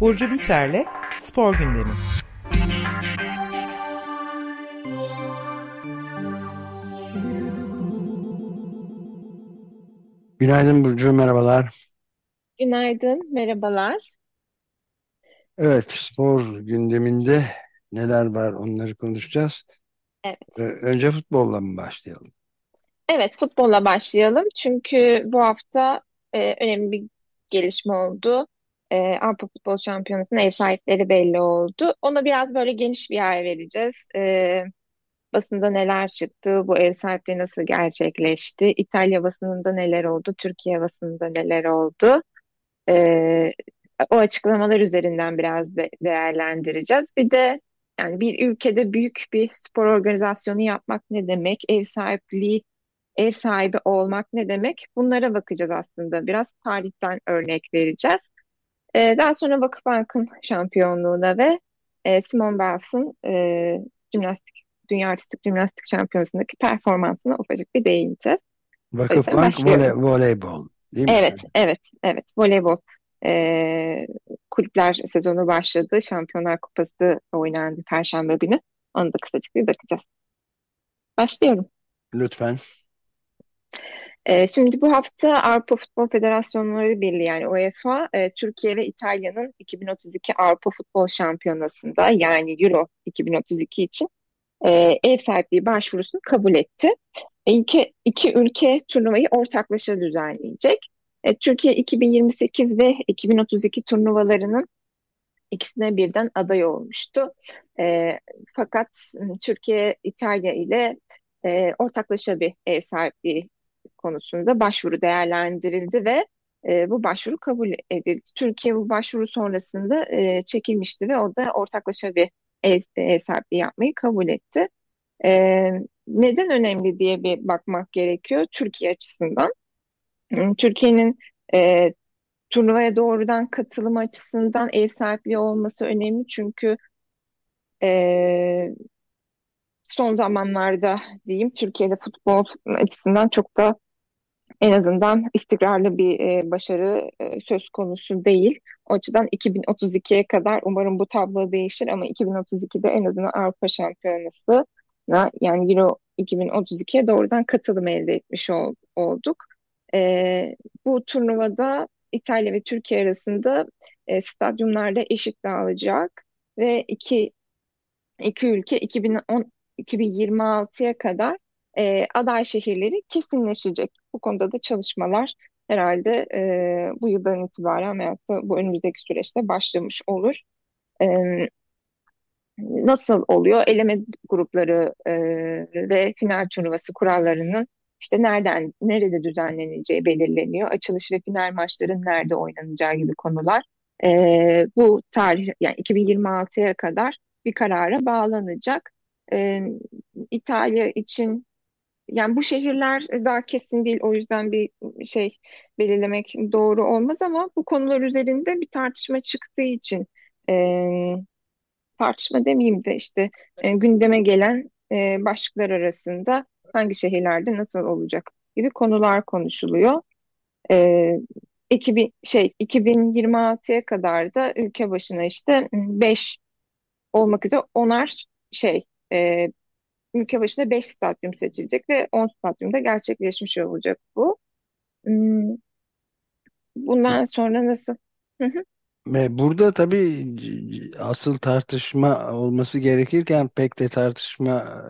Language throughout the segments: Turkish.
Burcu Biterle Spor Gündemi. Günaydın Burcu, merhabalar. Günaydın, merhabalar. Evet, spor gündeminde neler var onları konuşacağız. Evet. Önce futbolla mı başlayalım? Evet, futbolla başlayalım. Çünkü bu hafta e, önemli bir gelişme oldu. E, Avrupa Futbol Şampiyonası'nın ev sahipleri belli oldu. Ona biraz böyle geniş bir yer vereceğiz. E, basında neler çıktı, bu ev sahipliği nasıl gerçekleşti, İtalya basınında neler oldu, Türkiye basınında neler oldu. E, o açıklamalar üzerinden biraz de değerlendireceğiz. Bir de yani bir ülkede büyük bir spor organizasyonu yapmak ne demek, ev sahipliği, ev sahibi olmak ne demek? Bunlara bakacağız aslında. Biraz tarihten örnek vereceğiz. Ee, daha sonra Vakıfbank'ın şampiyonluğuna ve e, Simone Biles'ın e, jimnastik, Dünya Artistik Jimnastik Şampiyonası'ndaki performansına ufacık bir değineceğiz. Vakıfbank voley, voleybol değil mi? Evet, evet, evet. Voleybol e, kulüpler sezonu başladı. Şampiyonlar Kupası oynandı Perşembe günü. Onu da kısacık bir bakacağız. Başlıyorum. Lütfen. E, şimdi bu hafta Avrupa Futbol Federasyonları Birliği yani UEFA, e, Türkiye ve İtalya'nın 2032 Avrupa Futbol Şampiyonası'nda yani Euro 2032 için e, ev sahipliği başvurusunu kabul etti. İki, iki ülke turnuvayı ortaklaşa düzenleyecek. E, Türkiye 2028 ve 2032 turnuvalarının ikisine birden aday olmuştu. E, fakat Türkiye İtalya ile e, ortaklaşa bir ev sahipliği konusunda başvuru değerlendirildi ve bu başvuru kabul edildi. Türkiye bu başvuru sonrasında çekilmişti ve o da ortaklaşa bir ev, sahipliği yapmayı kabul etti. Neden önemli diye bir bakmak gerekiyor Türkiye açısından. Türkiye'nin e, turnuvaya doğrudan katılım açısından ev sahipliği olması önemli çünkü e, son zamanlarda diyeyim Türkiye'de futbol açısından çok da en azından istikrarlı bir e, başarı e, söz konusu değil. O açıdan 2032'ye kadar umarım bu tablo değişir ama 2032'de en azından Avrupa Şampiyonası yani Euro 2032'ye doğrudan katılım elde etmiş ol, olduk. E, bu turnuvada İtalya ve Türkiye arasında e, stadyumlarda eşit dağılacak ve iki iki ülke 2010 2026'ya kadar e, aday şehirleri kesinleşecek. Bu konuda da çalışmalar herhalde e, bu yıldan itibaren veyahut da bu önümüzdeki süreçte başlamış olur. E, nasıl oluyor? Eleme grupları e, ve final turnuvası kurallarının işte nereden, nerede düzenleneceği belirleniyor. Açılış ve final maçların nerede oynanacağı gibi konular. E, bu tarih yani 2026'ya kadar bir karara bağlanacak. E, İtalya için yani bu şehirler daha kesin değil o yüzden bir şey belirlemek doğru olmaz ama bu konular üzerinde bir tartışma çıktığı için e, tartışma demeyeyim de işte e, gündeme gelen e, başlıklar arasında hangi şehirlerde nasıl olacak gibi konular konuşuluyor. E, 2000, şey 2026'ya kadar da ülke başına işte 5 olmak üzere onar şey e, ülke başına 5 stadyum seçilecek ve 10 stadyumda gerçekleşmiş olacak bu. Hmm, bundan sonra nasıl? Burada tabii asıl tartışma olması gerekirken pek de tartışma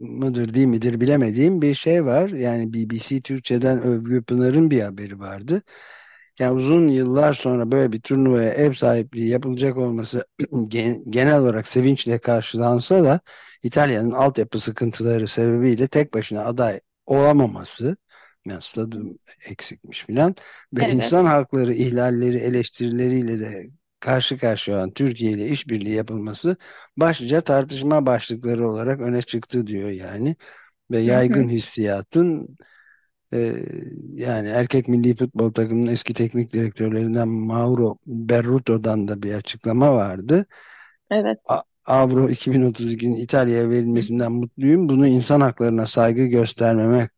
mıdır değil midir bilemediğim bir şey var. Yani BBC Türkçe'den Övgü Pınar'ın bir haberi vardı. Yani uzun yıllar sonra böyle bir turnuvaya ev sahipliği yapılacak olması genel olarak sevinçle karşılansa da İtalya'nın altyapı sıkıntıları sebebiyle tek başına aday olamaması yani stadım eksikmiş filan ve evet. insan hakları ihlalleri eleştirileriyle de karşı karşıya olan Türkiye ile işbirliği yapılması başlıca tartışma başlıkları olarak öne çıktı diyor yani ve yaygın hissiyatın e, yani erkek milli futbol takımının eski teknik direktörlerinden Mauro Berruto'dan da bir açıklama vardı. Evet. A Avro 2032'nin İtalya'ya verilmesinden mutluyum. Bunu insan haklarına saygı göstermeme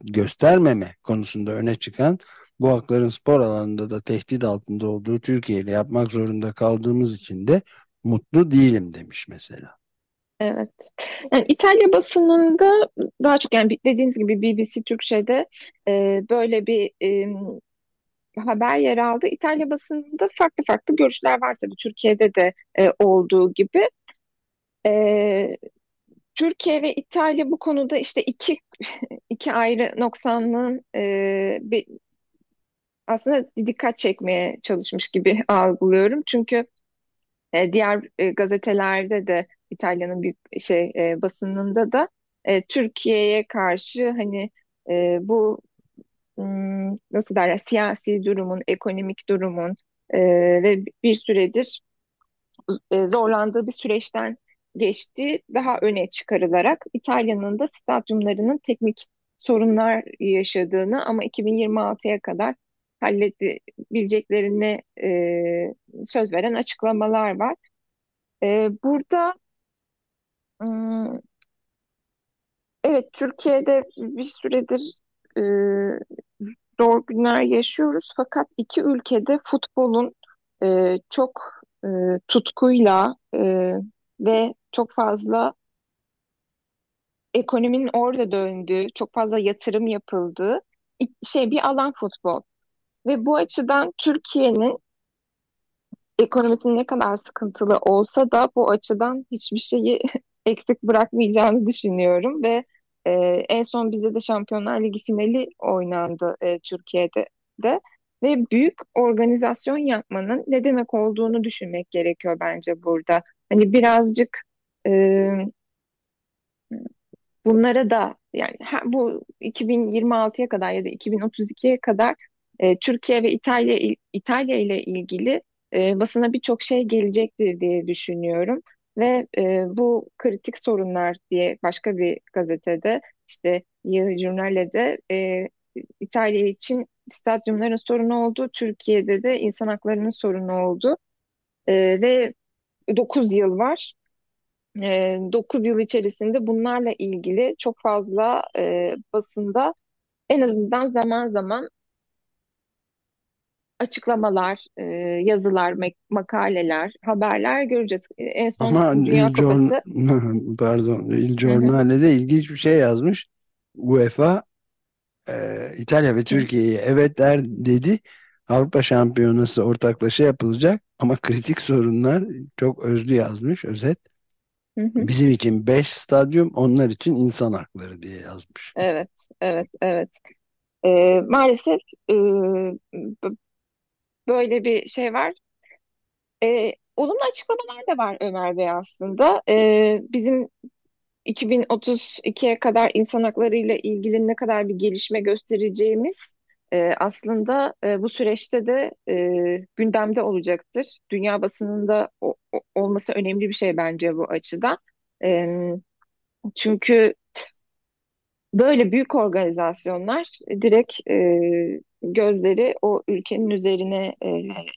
göstermeme konusunda öne çıkan bu hakların spor alanında da tehdit altında olduğu Türkiye ile yapmak zorunda kaldığımız için de mutlu değilim demiş mesela. Evet. Yani İtalya basınında daha çok yani dediğiniz gibi BBC Türkçe'de e, böyle bir e, haber yer aldı. İtalya basınında farklı farklı görüşler var tabii Türkiye'de de e, olduğu gibi. E, Türkiye ve İtalya bu konuda işte iki iki ayrı noksanlığın e, bir, aslında dikkat çekmeye çalışmış gibi algılıyorum. Çünkü e, diğer e, gazetelerde de İtalya'nın büyük şey e, basınında da e, Türkiye'ye karşı hani e, bu nasıl derler siyasi durumun, ekonomik durumun e, ve bir süredir e, zorlandığı bir süreçten geçti daha öne çıkarılarak İtalya'nın da stadyumlarının teknik sorunlar yaşadığını ama 2026'ya kadar halledebileceklerini e, söz veren açıklamalar var. E, burada evet Türkiye'de bir süredir e, zor günler yaşıyoruz fakat iki ülkede futbolun e, çok e, tutkuyla e, ve çok fazla ekonominin orada döndüğü, çok fazla yatırım yapıldığı şey bir alan futbol. Ve bu açıdan Türkiye'nin ekonomisinin ne kadar sıkıntılı olsa da bu açıdan hiçbir şeyi eksik bırakmayacağını düşünüyorum ve e, en son bizde de Şampiyonlar Ligi finali oynandı e, Türkiye'de de ve büyük organizasyon yapmanın ne demek olduğunu düşünmek gerekiyor bence burada. Hani birazcık e, bunlara da yani bu 2026'ya kadar ya da 2032'ye kadar e, Türkiye ve İtalya İtalya ile ilgili e, basına birçok şey gelecektir diye düşünüyorum. Ve e, bu kritik sorunlar diye başka bir gazetede işte Yıl Jurnal'de e, İtalya için stadyumların sorunu oldu, Türkiye'de de insan haklarının sorunu oldu. E, ve 9 yıl var. E, 9 yıl içerisinde bunlarla ilgili çok fazla e, basında en azından zaman zaman açıklamalar, e, yazılar, makaleler, haberler göreceğiz. E, en son Ama Dünya Kupası... pardon, Il Giornale'de ilginç bir şey yazmış. UEFA e, İtalya ve Türkiye'ye evet der dedi. Avrupa Şampiyonası ortaklaşa yapılacak ama kritik sorunlar çok özlü yazmış özet. Bizim için 5 stadyum, onlar için insan hakları diye yazmış. Evet, evet, evet. E, maalesef e, böyle bir şey var. E, olumlu açıklamalar da var Ömer Bey aslında. E, bizim 2032'ye kadar insan hakları ile ilgili ne kadar bir gelişme göstereceğimiz e, aslında e, bu süreçte de e, gündemde olacaktır. Dünya basınında o, o, olması önemli bir şey bence bu açıdan. E, çünkü böyle büyük organizasyonlar direkt e, gözleri o ülkenin üzerine e,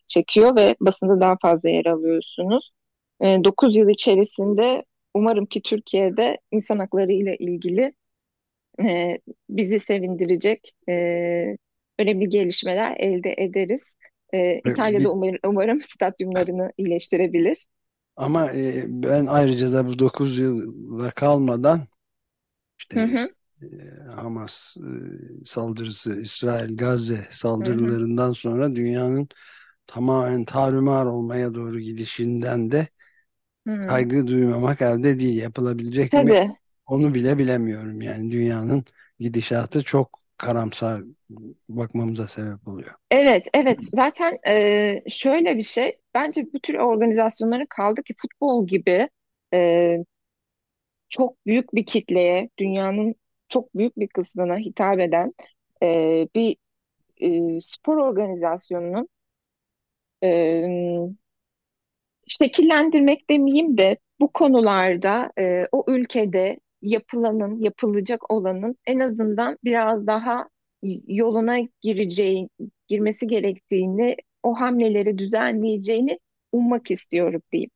çekiyor ve basında daha fazla yer alıyorsunuz. E, 9 yıl içerisinde umarım ki Türkiye'de insan hakları ile ilgili e, bizi sevindirecek e, önemli gelişmeler elde ederiz. E, İtalya'da umarım, umarım stadyumlarını iyileştirebilir. Ama e, ben ayrıca da bu 9 yıla kalmadan işte hı hı. Hamas saldırısı, İsrail Gazze saldırılarından hı hı. sonra dünyanın tamamen tarumar olmaya doğru gidişinden de hı. kaygı duymamak elde değil. Yapılabilecek Tabii. mi? Onu bile bilemiyorum. Yani dünyanın gidişatı çok karamsar bakmamıza sebep oluyor. Evet, evet. Zaten e, şöyle bir şey. Bence bu tür organizasyonların kaldı ki futbol gibi e, çok büyük bir kitleye, dünyanın çok büyük bir kısmına hitap eden e, bir e, spor organizasyonunun e, şekillendirmek demeyeyim de bu konularda e, o ülkede yapılanın, yapılacak olanın en azından biraz daha yoluna gireceği, girmesi gerektiğini, o hamleleri düzenleyeceğini ummak istiyorum diyeyim.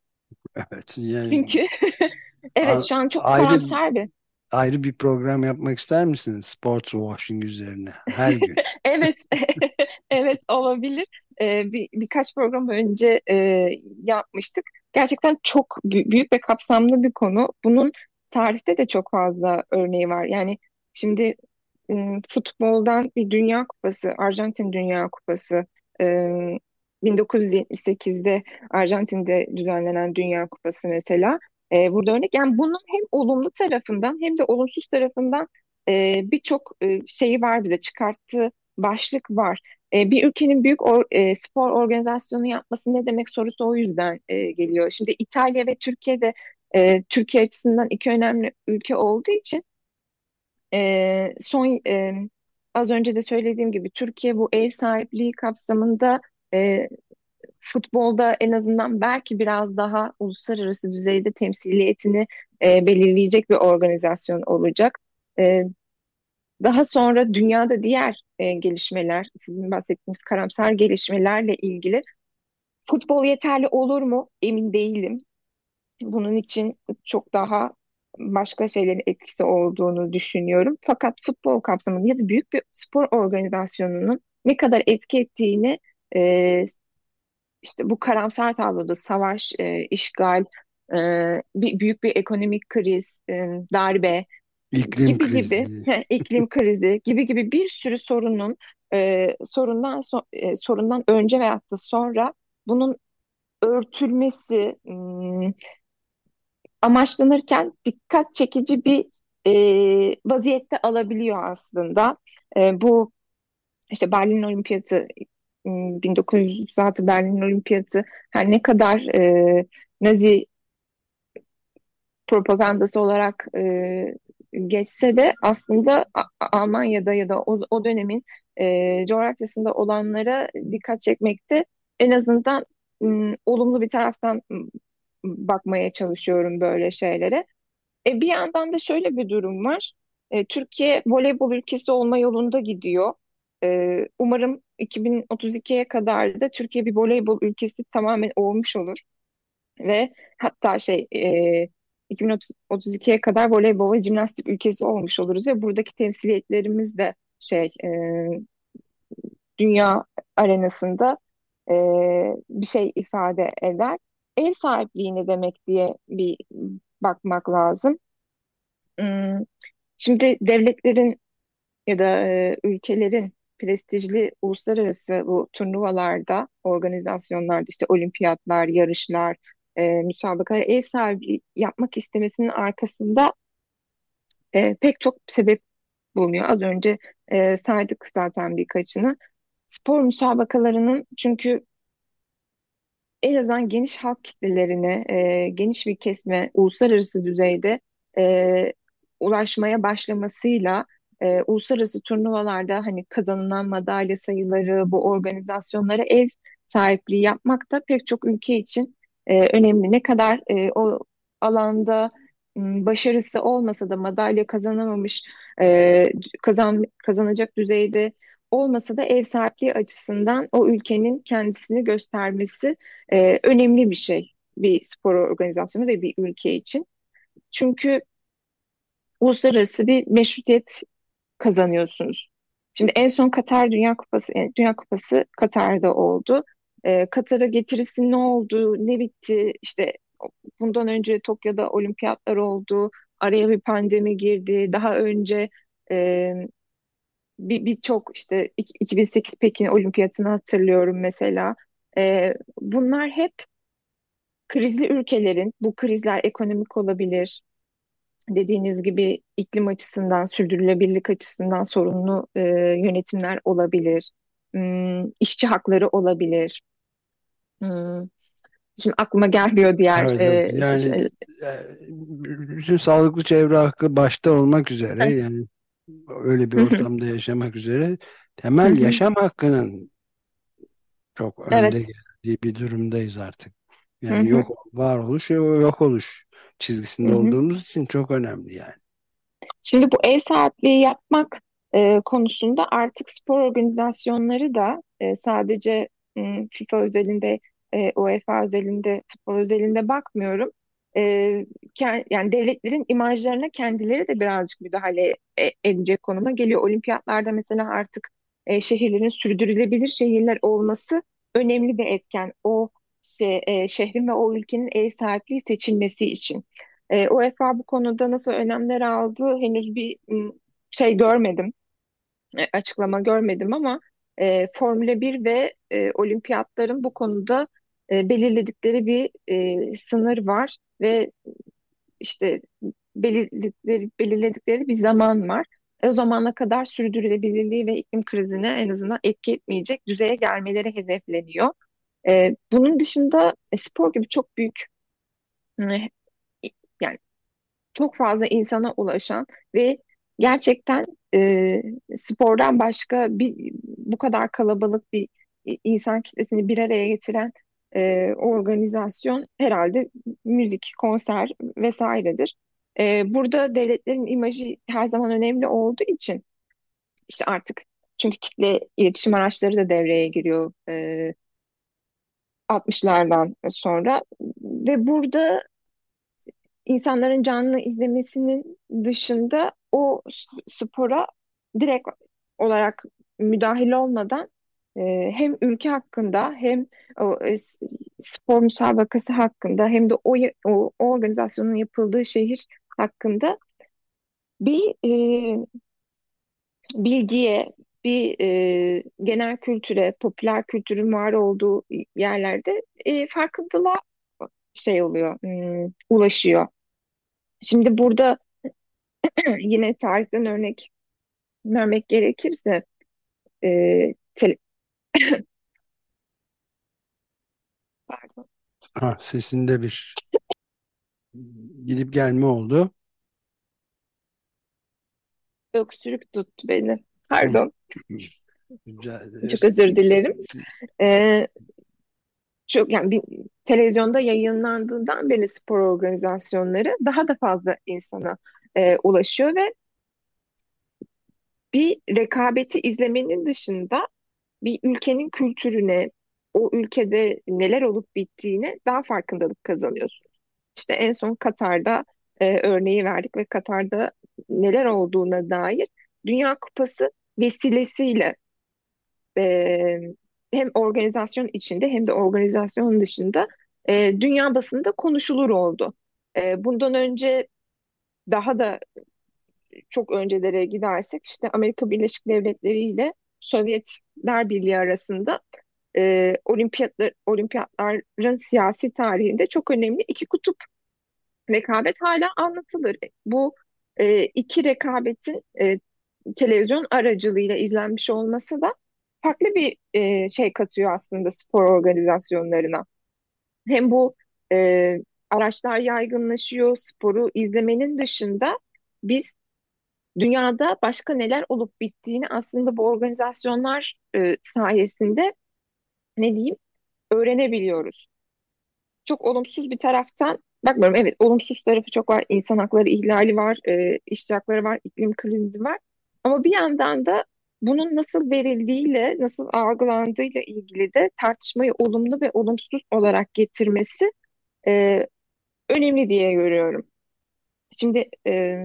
Evet yani Çünkü evet şu an çok ayrı karamsar bir. Ayrı bir program yapmak ister misiniz? Sports washing üzerine her gün. Evet, evet olabilir. Ee, bir, birkaç program önce e, yapmıştık. Gerçekten çok büyük ve kapsamlı bir konu. Bunun tarihte de çok fazla örneği var. Yani şimdi futboldan bir Dünya Kupası, Arjantin Dünya Kupası 1978'de Arjantin'de düzenlenen Dünya Kupası mesela e, burada örnek. Yani bunun hem olumlu tarafından hem de olumsuz tarafından e, birçok e, şeyi var bize çıkarttığı başlık var. E, bir ülkenin büyük or, e, spor organizasyonu yapması ne demek sorusu o yüzden e, geliyor. Şimdi İtalya ve Türkiye'de e, Türkiye açısından iki önemli ülke olduğu için e, son e, az önce de söylediğim gibi Türkiye bu ev sahipliği kapsamında e, futbolda en azından belki biraz daha uluslararası düzeyde temsiliyetini e, belirleyecek bir organizasyon olacak. E, daha sonra dünyada diğer e, gelişmeler, sizin bahsettiğiniz karamsar gelişmelerle ilgili futbol yeterli olur mu? Emin değilim. Bunun için çok daha başka şeylerin etkisi olduğunu düşünüyorum. Fakat futbol kapsamında ya da büyük bir spor organizasyonunun ne kadar etki ettiğini e, işte bu karamsar tabloda savaş, e, işgal, e, bir, büyük bir ekonomik kriz, e, darbe iklim gibi krizi. gibi iklim krizi gibi gibi bir sürü sorunun e, sorundan so, e, sorundan önce veyahut da sonra bunun örtülmesi hmm, amaçlanırken dikkat çekici bir e, vaziyette alabiliyor aslında. E, bu işte Berlin Olimpiyatı 1936 Berlin Olimpiyatı her ne kadar e, Nazi propagandası olarak e, geçse de aslında Almanya'da ya da o, o dönemin e, coğrafyasında olanlara dikkat çekmekte en azından m, olumlu bir taraftan bakmaya çalışıyorum böyle şeylere. E, bir yandan da şöyle bir durum var. E, Türkiye voleybol ülkesi olma yolunda gidiyor. E, umarım 2032'ye kadar da Türkiye bir voleybol ülkesi tamamen olmuş olur. Ve hatta şey e, 2032'ye kadar voleybol ve jimnastik ülkesi olmuş oluruz ve buradaki temsiliyetlerimiz de şey e, dünya arenasında e, bir şey ifade eder. Ev sahipliği ne demek diye bir bakmak lazım. Şimdi devletlerin ya da ülkelerin prestijli uluslararası bu turnuvalarda, organizasyonlarda işte olimpiyatlar, yarışlar, e, müsabakalar ev sahibi yapmak istemesinin arkasında e, pek çok sebep bulunuyor. Az önce e, saydık zaten birkaçını. Spor müsabakalarının çünkü en azından geniş halk kitlelerine, e, geniş bir kesme uluslararası düzeyde e, ulaşmaya başlamasıyla e, uluslararası turnuvalarda hani kazanılan madalya sayıları, bu organizasyonlara ev sahipliği yapmak da pek çok ülke için e, önemli. Ne kadar e, o alanda başarısı olmasa da madalya kazanamamış, e, kazan kazanacak düzeyde olmasa da ev sahipliği açısından o ülkenin kendisini göstermesi e, önemli bir şey bir spor organizasyonu ve bir ülke için. Çünkü uluslararası bir meşrutiyet kazanıyorsunuz. Şimdi en son Katar Dünya Kupası, Dünya Kupası Katar'da oldu. Ee, Katar'a getirisi ne oldu, ne bitti? İşte bundan önce Tokyo'da olimpiyatlar oldu. Araya bir pandemi girdi. Daha önce e, birçok bir işte 2008 Pekin Olimpiyatını hatırlıyorum mesela. E, bunlar hep krizli ülkelerin, bu krizler ekonomik olabilir, dediğiniz gibi iklim açısından, sürdürülebilirlik açısından sorunlu e, yönetimler olabilir. Hmm, işçi hakları olabilir. Hmm. Şimdi aklıma gelmiyor diğer evet, evet. E, yani şey. bütün sağlıklı çevre hakkı başta olmak üzere evet. yani öyle bir ortamda yaşamak üzere temel yaşam hakkının çok önde evet. geldiği bir durumdayız artık. Yani yok varoluş yok oluş çizgisinde olduğumuz için çok önemli yani. Şimdi bu ev sahipliği yapmak e, konusunda artık spor organizasyonları da e, sadece m, FIFA özelinde e, UEFA özelinde, futbol özelinde bakmıyorum. E, yani devletlerin imajlarına kendileri de birazcık müdahale e, edecek konuma geliyor. Olimpiyatlarda mesela artık e, şehirlerin sürdürülebilir şehirler olması önemli bir etken. O şey, e, şehrin ve o ülkenin ev sahipliği seçilmesi için. E, UEFA bu konuda nasıl önemler aldı henüz bir şey görmedim, e, açıklama görmedim ama e, Formula 1 ve e, olimpiyatların bu konuda e, belirledikleri bir e, sınır var ve işte belirledikleri, belirledikleri bir zaman var. E, o zamana kadar sürdürülebilirliği ve iklim krizine en azından etki etmeyecek düzeye gelmeleri hedefleniyor. E, bunun dışında e, spor gibi çok büyük yani çok fazla insana ulaşan ve gerçekten e, spordan başka bir bu kadar kalabalık bir insan kitlesini bir araya getiren e, organizasyon herhalde müzik, konser vesairedir. E, burada devletlerin imajı her zaman önemli olduğu için işte artık çünkü kitle iletişim araçları da devreye giriyor e, 60'lardan sonra. Ve burada insanların canlı izlemesinin dışında o spora direkt olarak müdahil olmadan e, hem ülke hakkında hem e, spor müsabakası hakkında hem de o, o, o organizasyonun yapıldığı şehir hakkında bir e, bilgiye, bir e, genel kültüre, popüler kültürün var olduğu yerlerde e, farkındalığa şey oluyor, hmm, ulaşıyor. Şimdi burada yine tarihten örnek vermek gerekirse e, tele... Pardon. Ha, sesinde bir gidip gelme oldu. Öksürük tuttu beni. Pardon. Çok özür dilerim. Ee, çok yani bir, televizyonda yayınlandığından beri spor organizasyonları daha da fazla insana e, ulaşıyor ve bir rekabeti izlemenin dışında bir ülkenin kültürüne, o ülkede neler olup bittiğine daha farkındalık kazanıyorsunuz. İşte en son Katar'da e, örneği verdik ve Katar'da neler olduğuna dair Dünya Kupası vesilesiyle e, hem organizasyon içinde hem de organizasyon dışında e, dünya basında konuşulur oldu. E, bundan önce daha da çok öncelere gidersek işte Amerika Birleşik Devletleri ile Sovyetler Birliği arasında e, olimpiyatlar, olimpiyatların siyasi tarihinde çok önemli iki kutup rekabet hala anlatılır. Bu e, iki rekabetin e, televizyon aracılığıyla izlenmiş olması da farklı bir e, şey katıyor aslında spor organizasyonlarına. Hem bu e, araçlar yaygınlaşıyor, sporu izlemenin dışında biz dünyada başka neler olup bittiğini aslında bu organizasyonlar e, sayesinde ne diyeyim öğrenebiliyoruz. Çok olumsuz bir taraftan bakmıyorum. Evet olumsuz tarafı çok var. İnsan hakları ihlali var, e, işçi hakları var, iklim krizi var. Ama bir yandan da bunun nasıl verildiğiyle, nasıl algılandığıyla ilgili de tartışmayı olumlu ve olumsuz olarak getirmesi e, önemli diye görüyorum. Şimdi e,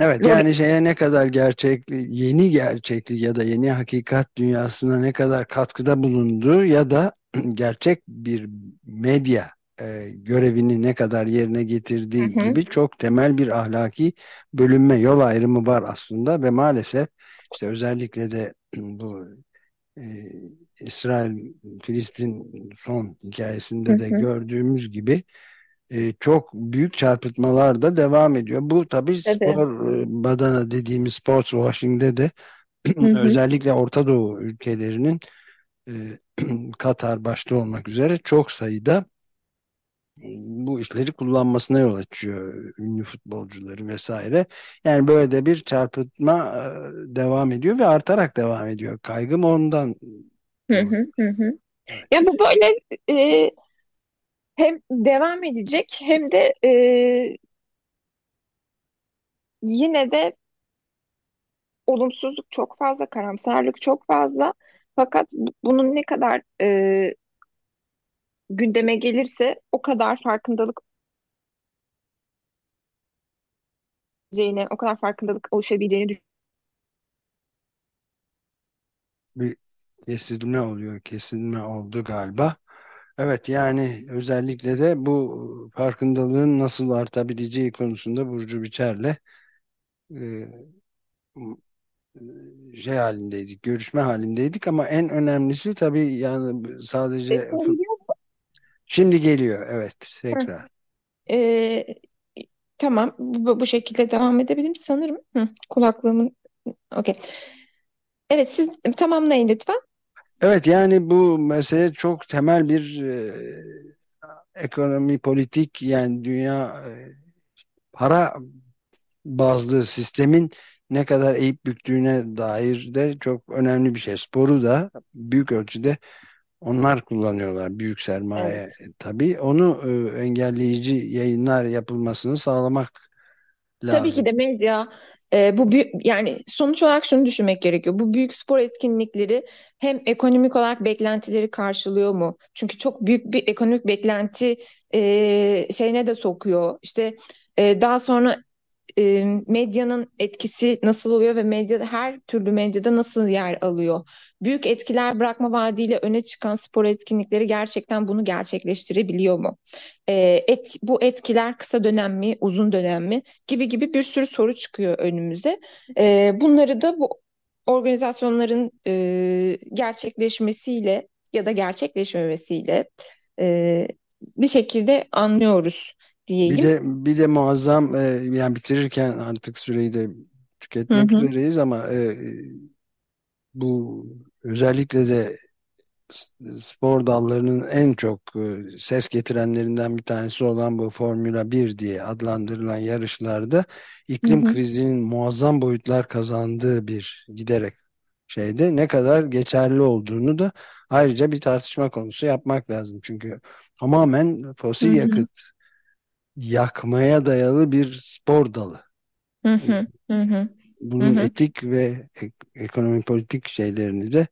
Evet yani şeye ne kadar gerçek, yeni gerçeklik ya da yeni hakikat dünyasına ne kadar katkıda bulunduğu ya da gerçek bir medya e, görevini ne kadar yerine getirdiği hı hı. gibi çok temel bir ahlaki bölünme, yol ayrımı var aslında ve maalesef işte özellikle de bu e, İsrail-Filistin son hikayesinde de hı hı. gördüğümüz gibi e, çok büyük çarpıtmalar da devam ediyor. Bu tabii spor evet. badana dediğimiz sports washing'de de hı hı. özellikle Orta Doğu ülkelerinin e, Katar başta olmak üzere çok sayıda bu işleri kullanmasına yol açıyor ünlü futbolcuları vesaire. Yani böyle de bir çarpıtma devam ediyor ve artarak devam ediyor. Kaygım ondan. Hı hı hı. Evet. Ya bu böyle e, hem devam edecek hem de e, yine de olumsuzluk çok fazla, karamsarlık çok fazla. Fakat bunun ne kadar e, gündeme gelirse o kadar farkındalık olacağını, o kadar farkındalık oluşabileceğini Bir kesilme oluyor, kesilme oldu galiba. Evet yani özellikle de bu farkındalığın nasıl artabileceği konusunda Burcu Biçer'le e, şey halindeydik, görüşme halindeydik ama en önemlisi tabii yani sadece düşünüyorum. Şimdi geliyor evet tekrar. Ee, tamam bu, bu şekilde devam edebilirim sanırım. Hı, kulaklığımın okey. Evet siz tamamlayın lütfen. Evet yani bu mesele çok temel bir e, ekonomi politik yani dünya e, para bazlı sistemin ne kadar eğip büktüğüne dair de çok önemli bir şey. Sporu da büyük ölçüde onlar kullanıyorlar büyük sermaye Evet. e, tabii. Onu e, engelleyici yayınlar yapılmasını sağlamak Tabii ki lazım. de medya e, bu yani sonuç olarak şunu düşünmek gerekiyor. Bu büyük spor etkinlikleri hem ekonomik olarak beklentileri karşılıyor mu? Çünkü çok büyük bir ekonomik beklenti e, şeyine de sokuyor. İşte e, daha sonra e, medyanın etkisi nasıl oluyor ve medyada her türlü medyada nasıl yer alıyor? Büyük etkiler bırakma vaadiyle öne çıkan spor etkinlikleri gerçekten bunu gerçekleştirebiliyor mu? E, et, bu etkiler kısa dönem mi, uzun dönem mi gibi gibi bir sürü soru çıkıyor önümüze. E, bunları da bu organizasyonların e, gerçekleşmesiyle ya da gerçekleşmemesiyle e, bir şekilde anlıyoruz Bir diyeyim. de bir de muazzam e, yani bitirirken artık süreyi de Hı tüketmek hı. üzereyiz ama e, bu özellikle de spor dallarının en çok e, ses getirenlerinden bir tanesi olan bu Formula 1 diye adlandırılan yarışlarda Hı iklim hı. krizinin muazzam boyutlar kazandığı bir giderek şeyde ne kadar geçerli olduğunu da ayrıca bir tartışma konusu yapmak lazım. Çünkü tamamen Hı fosil hı. yakıt yakmaya dayalı bir spor dalı. Hı hı. Hı hı. Hı Bunun hı. etik ve ek- ekonomi politik şeylerini de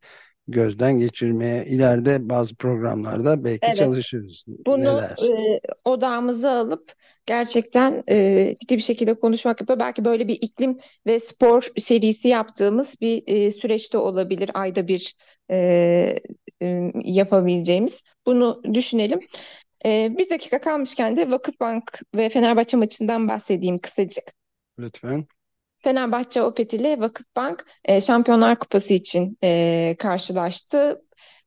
gözden geçirmeye ileride bazı programlarda belki Evet. çalışırız. Bunu dersin? e, odağımıza alıp gerçekten e, ciddi bir şekilde konuşmak yapıyor. Belki böyle bir iklim ve spor serisi yaptığımız bir e, süreçte olabilir. Ayda bir e, e, yapabileceğimiz. Bunu düşünelim. E, bir dakika kalmışken de Vakıfbank ve Fenerbahçe maçından bahsedeyim kısacık. Lütfen. Fenerbahçe Opet ile Vakıfbank e, Şampiyonlar Kupası için e, karşılaştı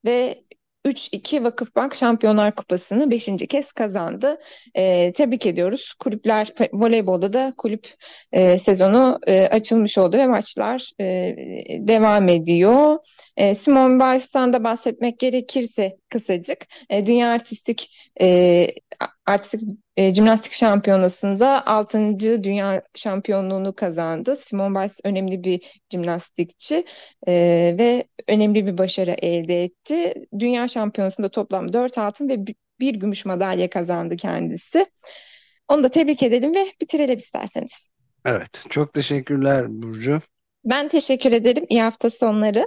ve 3-2 Vakıfbank Şampiyonlar Kupası'nı 5. kez kazandı. E, tebrik ediyoruz. Kulüpler voleybolda da kulüp e, sezonu e, açılmış oldu ve maçlar e, devam ediyor. E, Simone Biles'tan da bahsetmek gerekirse kısacık e, Dünya Artistik e, Artistik e, jimnastik şampiyonasında 6. dünya şampiyonluğunu kazandı. Simone Biles önemli bir jimnastikçi e, ve önemli bir başarı elde etti. Dünya şampiyonasında toplam 4 altın ve bir gümüş madalya kazandı kendisi. Onu da tebrik edelim ve bitirelim isterseniz. Evet. Çok teşekkürler Burcu. Ben teşekkür ederim. İyi hafta sonları.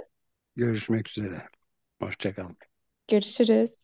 Görüşmek üzere. Hoşçakalın. Görüşürüz.